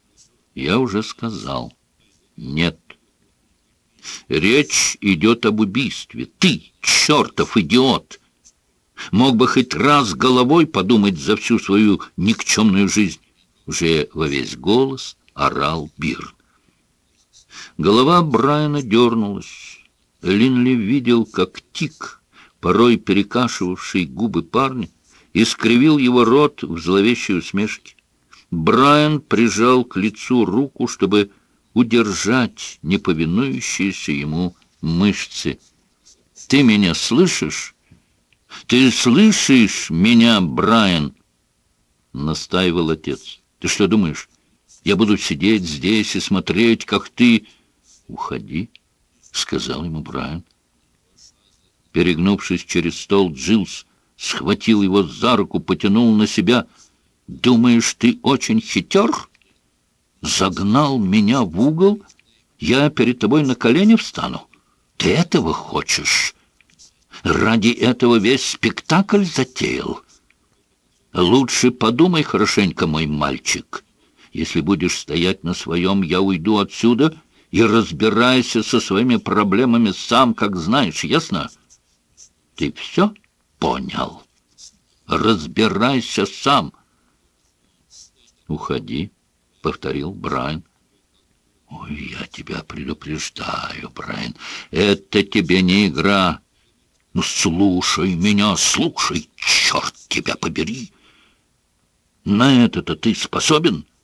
Я уже сказал. Нет. Речь идет об убийстве. Ты, чертов идиот! Мог бы хоть раз головой подумать за всю свою никчемную жизнь. Уже во весь голос орал Бирн. Голова Брайана дернулась. Линли видел, как тик, порой перекашивавший губы парня, искривил его рот в зловещей усмешке. Брайан прижал к лицу руку, чтобы удержать неповинующиеся ему мышцы. «Ты меня слышишь? Ты слышишь меня, Брайан?» — настаивал отец. «Ты что думаешь, я буду сидеть здесь и смотреть, как ты...» «Уходи», — сказал ему Брайан. Перегнувшись через стол, Джилс схватил его за руку, потянул на себя. «Думаешь, ты очень хитер? Загнал меня в угол? Я перед тобой на колени встану? Ты этого хочешь? Ради этого весь спектакль затеял? Лучше подумай хорошенько, мой мальчик. Если будешь стоять на своем, я уйду отсюда и разбирайся со своими проблемами сам, как знаешь, ясно? Ты все понял? Разбирайся сам. Уходи, — повторил Брайан. Ой, я тебя предупреждаю, Брайан, это тебе не игра. Ну, слушай меня, слушай, черт тебя побери. На это-то ты способен? —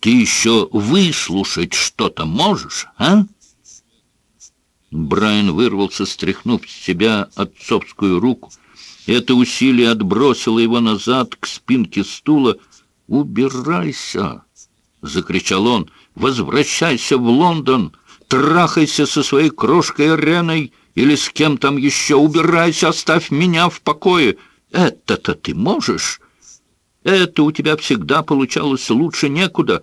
ты еще выслушать что-то можешь, а?» Брайан вырвался, стряхнув с себя отцовскую руку. Это усилие отбросило его назад к спинке стула. «Убирайся!» — закричал он. «Возвращайся в Лондон! Трахайся со своей крошкой Реной или с кем там еще! Убирайся, оставь меня в покое! Это-то ты можешь!» Это у тебя всегда получалось лучше некуда.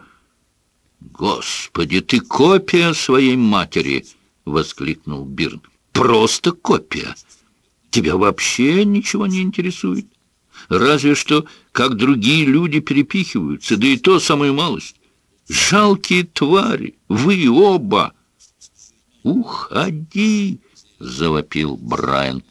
Господи, ты копия своей матери, воскликнул Бирн. Просто копия. Тебя вообще ничего не интересует. Разве что, как другие люди перепихиваются, да и то самую малость. Жалкие твари, вы оба. «Уходи!» — завопил Брайан.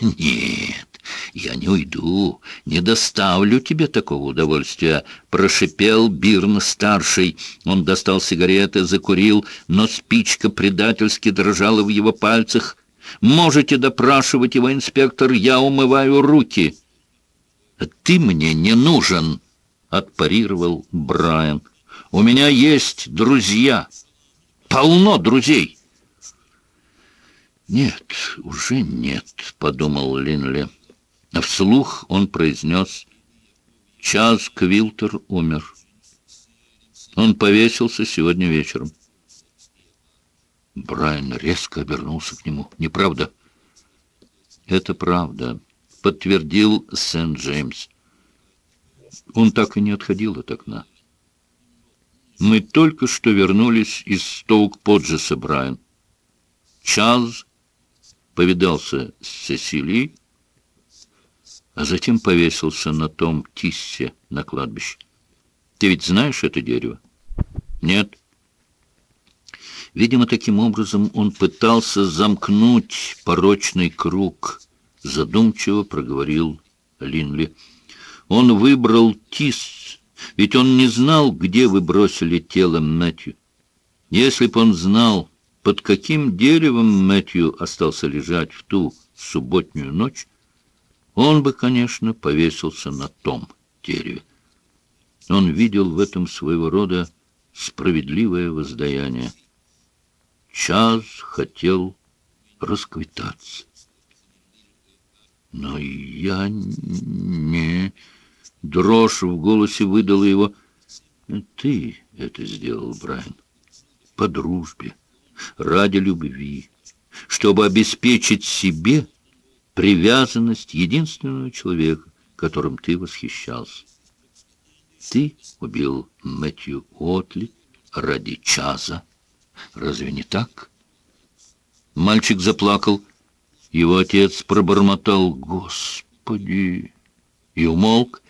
«Нет, я не уйду, не доставлю тебе такого удовольствия», — прошипел Бирн-старший. Он достал сигареты, закурил, но спичка предательски дрожала в его пальцах. «Можете допрашивать его, инспектор, я умываю руки». «Ты мне не нужен», — отпарировал Брайан. «У меня есть друзья, полно друзей». «Нет, уже нет», — подумал Линли. А вслух он произнес «Час Квилтер умер». Он повесился сегодня вечером. Брайан резко обернулся к нему. «Неправда?» «Это правда», — подтвердил Сент-Джеймс. Он так и не отходил от окна. «Мы только что вернулись из Стоук-Поджеса, Брайан. Час повидался с Сесилией, а затем повесился на том тиссе на кладбище. Ты ведь знаешь это дерево? Нет. Видимо, таким образом он пытался замкнуть порочный круг, задумчиво проговорил Линли. Он выбрал тис, ведь он не знал, где вы бросили тело Мэтью. Если бы он знал, под каким деревом Мэтью остался лежать в ту субботнюю ночь, он бы, конечно, повесился на том дереве. Он видел в этом своего рода справедливое воздаяние. Час хотел расквитаться. Но я не... Дрожь в голосе выдала его. Ты это сделал, Брайан, по дружбе ради любви, чтобы обеспечить себе привязанность единственного человека, которым ты восхищался. Ты убил Мэтью Отли ради Чаза. Разве не так? Мальчик заплакал. Его отец пробормотал «Господи!» и умолк.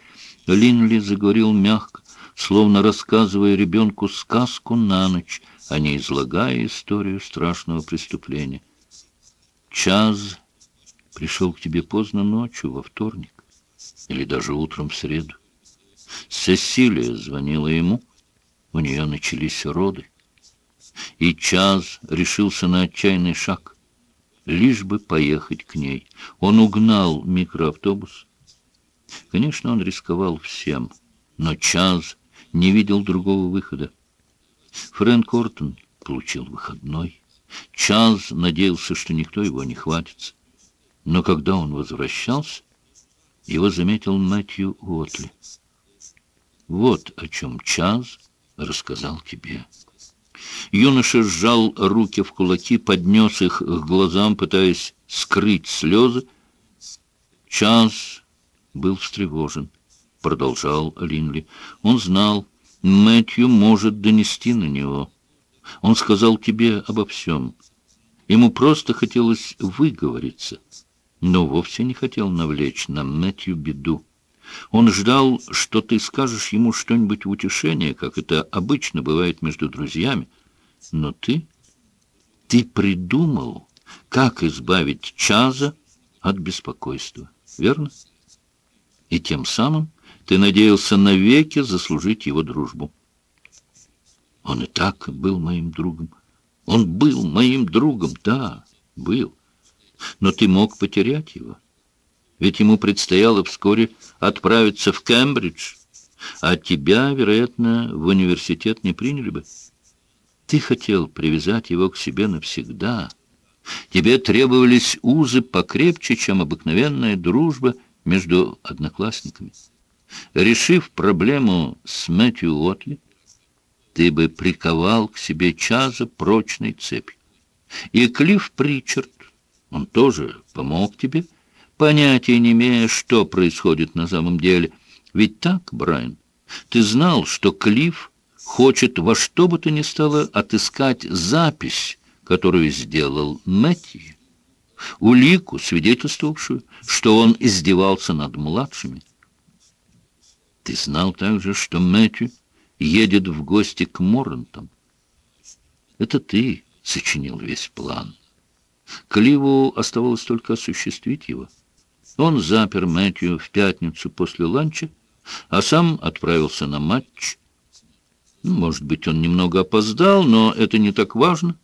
Линли заговорил мягко, словно рассказывая ребенку сказку на ночь, а не излагая историю страшного преступления. Час пришел к тебе поздно ночью, во вторник, или даже утром в среду. Сесилия звонила ему, у нее начались роды. И Час решился на отчаянный шаг, лишь бы поехать к ней. Он угнал микроавтобус. Конечно, он рисковал всем, но Час не видел другого выхода. Фрэнк Ортон получил выходной. Чарльз надеялся, что никто его не хватится. Но когда он возвращался, его заметил Мэтью Уотли. Вот о чем Чарльз рассказал тебе. Юноша сжал руки в кулаки, поднес их к глазам, пытаясь скрыть слезы. Чарльз был встревожен, продолжал Линли. Он знал, Мэтью может донести на него. Он сказал тебе обо всем. Ему просто хотелось выговориться, но вовсе не хотел навлечь на Мэтью беду. Он ждал, что ты скажешь ему что-нибудь в утешение, как это обычно бывает между друзьями. Но ты... Ты придумал, как избавить Чаза от беспокойства, верно? И тем самым ты надеялся навеки заслужить его дружбу. Он и так был моим другом. Он был моим другом, да, был. Но ты мог потерять его. Ведь ему предстояло вскоре отправиться в Кембридж, а тебя, вероятно, в университет не приняли бы. Ты хотел привязать его к себе навсегда. Тебе требовались узы покрепче, чем обыкновенная дружба между одноклассниками. Решив проблему с Мэтью Уотли, ты бы приковал к себе Чаза прочной цепью. И Клифф Причард, он тоже помог тебе, понятия не имея, что происходит на самом деле. Ведь так, Брайан, ты знал, что Клифф хочет во что бы то ни стало отыскать запись, которую сделал Мэтью, улику, свидетельствовавшую, что он издевался над младшими. Ты знал также, что Мэтью едет в гости к Моррентам. Это ты сочинил весь план. Кливу оставалось только осуществить его. Он запер Мэтью в пятницу после ланча, а сам отправился на матч. Может быть, он немного опоздал, но это не так важно.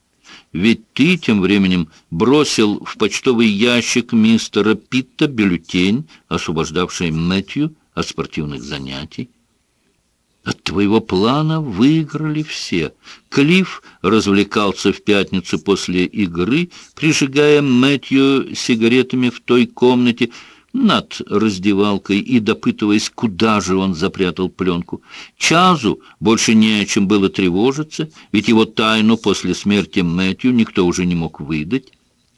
Ведь ты тем временем бросил в почтовый ящик мистера Питта бюллетень, освобождавший Мэтью от спортивных занятий. Твоего плана выиграли все. Клифф развлекался в пятницу после игры, прижигая Мэтью сигаретами в той комнате, над раздевалкой и допытываясь, куда же он запрятал пленку. Чазу больше не о чем было тревожиться, ведь его тайну после смерти Мэтью никто уже не мог выдать.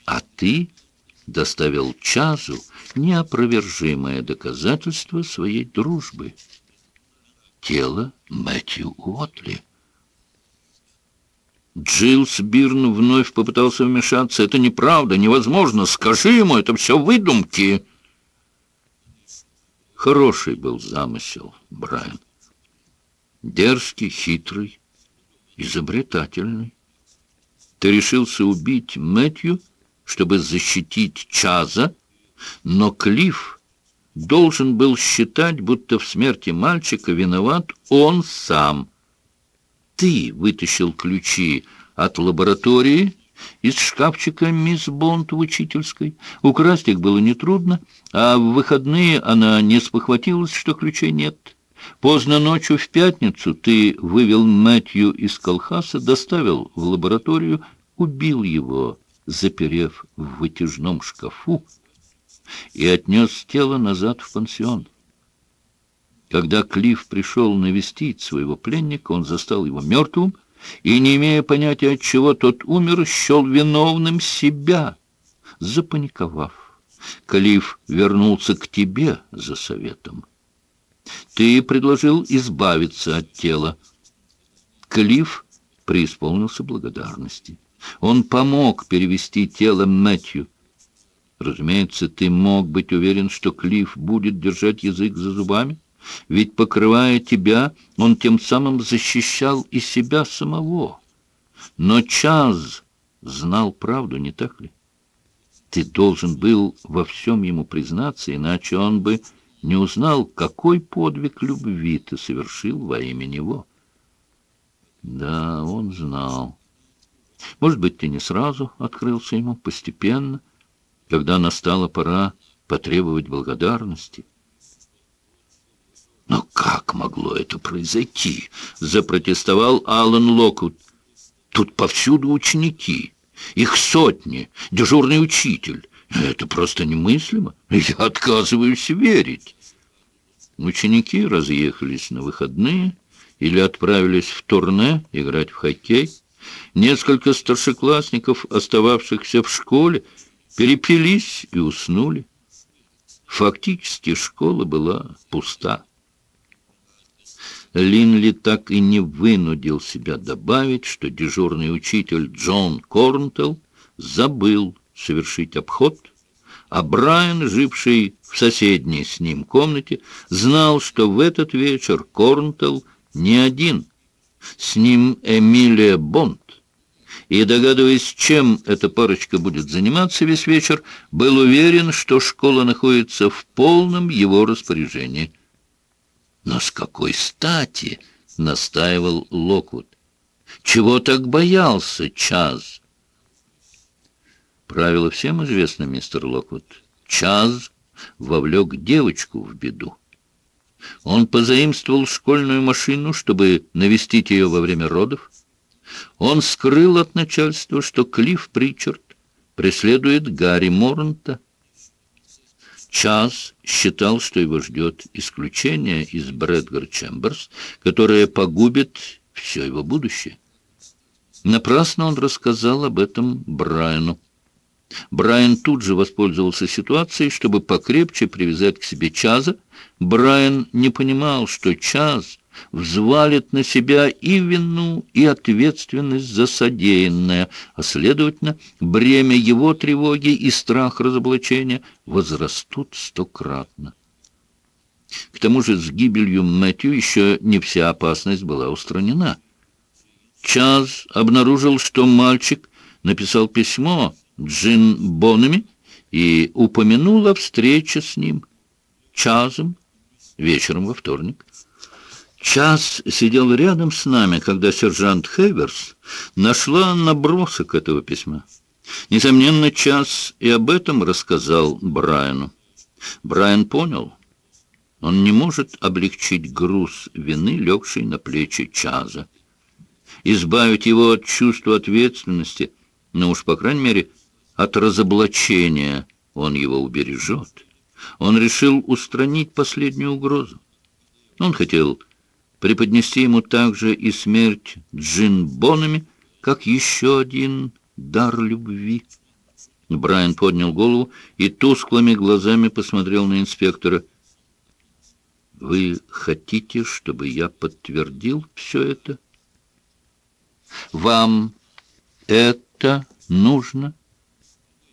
А ты доставил Чазу неопровержимое доказательство своей дружбы. Тело Мэтью Уотли. Джилс Бирн вновь попытался вмешаться. «Это неправда, невозможно. Скажи ему, это все выдумки». Хороший был замысел, Брайан. Дерзкий, хитрый, изобретательный. Ты решился убить Мэтью, чтобы защитить Чаза, но Клифф должен был считать, будто в смерти мальчика виноват он сам. Ты вытащил ключи от лаборатории из шкафчика мисс Бонд в учительской. Украсть их было нетрудно, а в выходные она не спохватилась, что ключей нет. Поздно ночью в пятницу ты вывел Мэтью из колхаса, доставил в лабораторию, убил его, заперев в вытяжном шкафу, и отнес тело назад в пансион. Когда Клифф пришел навестить своего пленника, он застал его мертвым, и, не имея понятия, от чего тот умер, счел виновным себя, запаниковав. Калиф вернулся к тебе за советом. Ты предложил избавиться от тела. Калиф преисполнился благодарности. Он помог перевести тело Мэтью. Разумеется, ты мог быть уверен, что Клифф будет держать язык за зубами? Ведь, покрывая тебя, он тем самым защищал и себя самого. Но Чаз знал правду, не так ли? Ты должен был во всем ему признаться, иначе он бы не узнал, какой подвиг любви ты совершил во имя него. Да, он знал. Может быть, ты не сразу открылся ему, постепенно, когда настала пора потребовать благодарности. «Но как могло это произойти?» — запротестовал Алан Локвуд. «Тут повсюду ученики, их сотни, дежурный учитель. Это просто немыслимо. Я отказываюсь верить». Ученики разъехались на выходные или отправились в турне играть в хоккей. Несколько старшеклассников, остававшихся в школе, перепились и уснули. Фактически школа была пуста. Линли так и не вынудил себя добавить, что дежурный учитель Джон Корнтелл забыл совершить обход, а Брайан, живший в соседней с ним комнате, знал, что в этот вечер Корнтелл не один. С ним Эмилия Бонд. И, догадываясь, чем эта парочка будет заниматься весь вечер, был уверен, что школа находится в полном его распоряжении. «Но с какой стати?» — настаивал Локвуд. «Чего так боялся Чаз?» «Правило всем известно, мистер Локвуд. Чаз вовлек девочку в беду. Он позаимствовал школьную машину, чтобы навестить ее во время родов. Он скрыл от начальства, что Клифф Причард преследует Гарри Морнта. Час считал, что его ждет исключение из Брэдгар Чемберс, которое погубит все его будущее. Напрасно он рассказал об этом Брайану. Брайан тут же воспользовался ситуацией, чтобы покрепче привязать к себе Чаза. Брайан не понимал, что Чаз взвалит на себя и вину, и ответственность за содеянное, а, следовательно, бремя его тревоги и страх разоблачения возрастут стократно. К тому же с гибелью Мэтью еще не вся опасность была устранена. Чаз обнаружил, что мальчик написал письмо Джин Бонами и упомянул о встрече с ним часом вечером во вторник. Час сидел рядом с нами, когда сержант Хеверс нашла набросок этого письма. Несомненно, Час и об этом рассказал Брайану. Брайан понял, он не может облегчить груз вины, легший на плечи Чаза. Избавить его от чувства ответственности, но уж, по крайней мере, от разоблачения он его убережет. Он решил устранить последнюю угрозу. Он хотел преподнести ему также и смерть Джин Бонами, как еще один дар любви. Брайан поднял голову и тусклыми глазами посмотрел на инспектора. «Вы хотите, чтобы я подтвердил все это?» «Вам это нужно?»